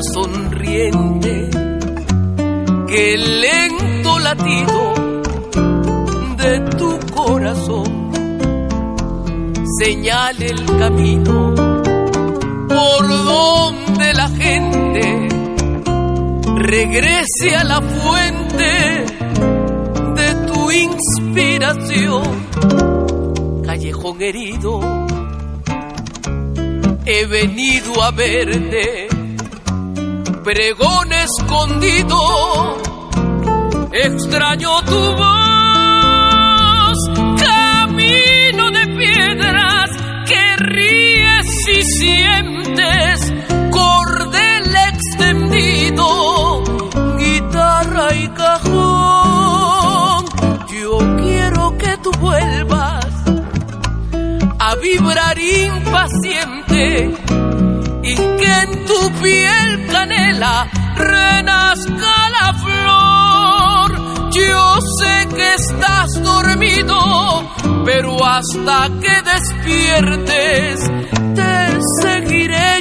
سنگ لو گو رسو ریا دو نی رو رے دوسرم دو کے بس ابھی برسی گرے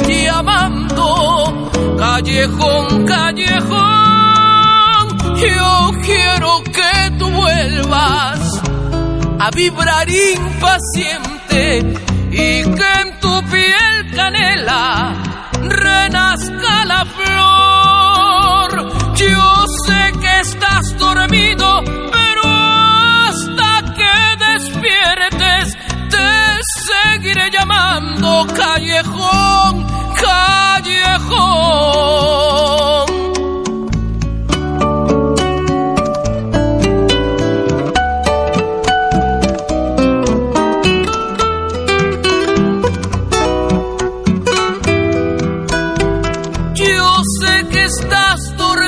جی ام دو تم ابھی بر پے تر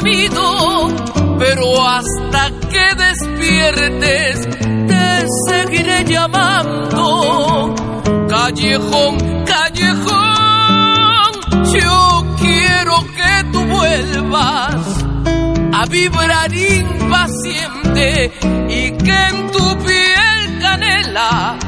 بھی دو پھر جم دو جی روکے تو بول باس ابھی برارن باسیم دے کے ان تویل جانے لا